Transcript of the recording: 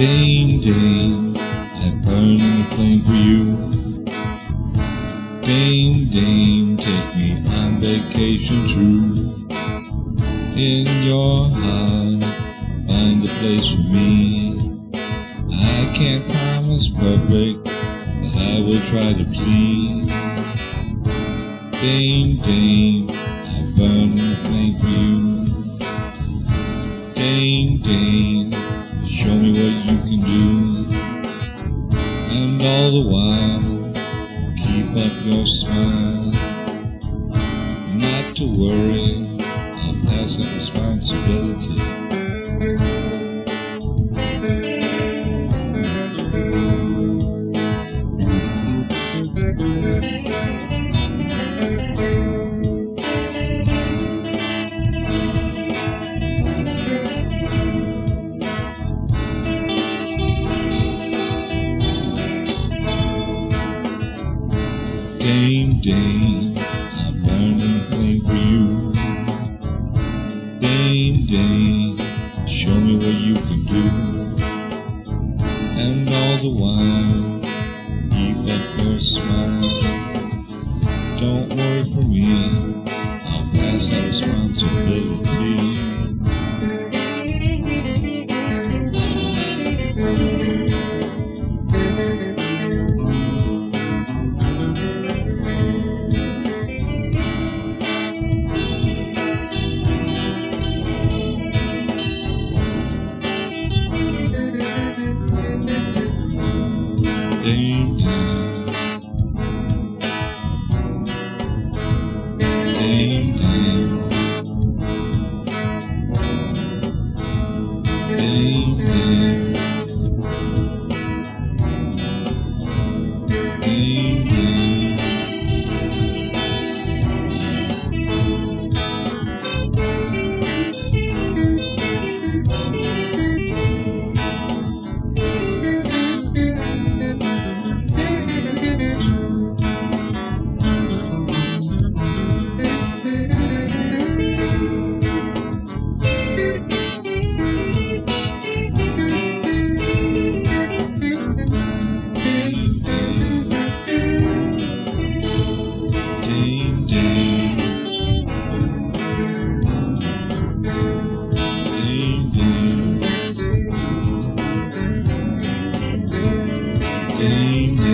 Dame, Dame, I burn in the flame for you. Dame, Dame, take me on vacation true. In your heart, find a place for me. I can't promise perfect, but I will try to please. Dame, Dame, I burn the flame for you. Dame, Dame, what you can do. And all the while, keep up your smile. Not to worry, Dame, Dame, I'm learning things for you. Dame, Dame, show me what you can do. And all the while, keep up your smile. Don't worry for me. You.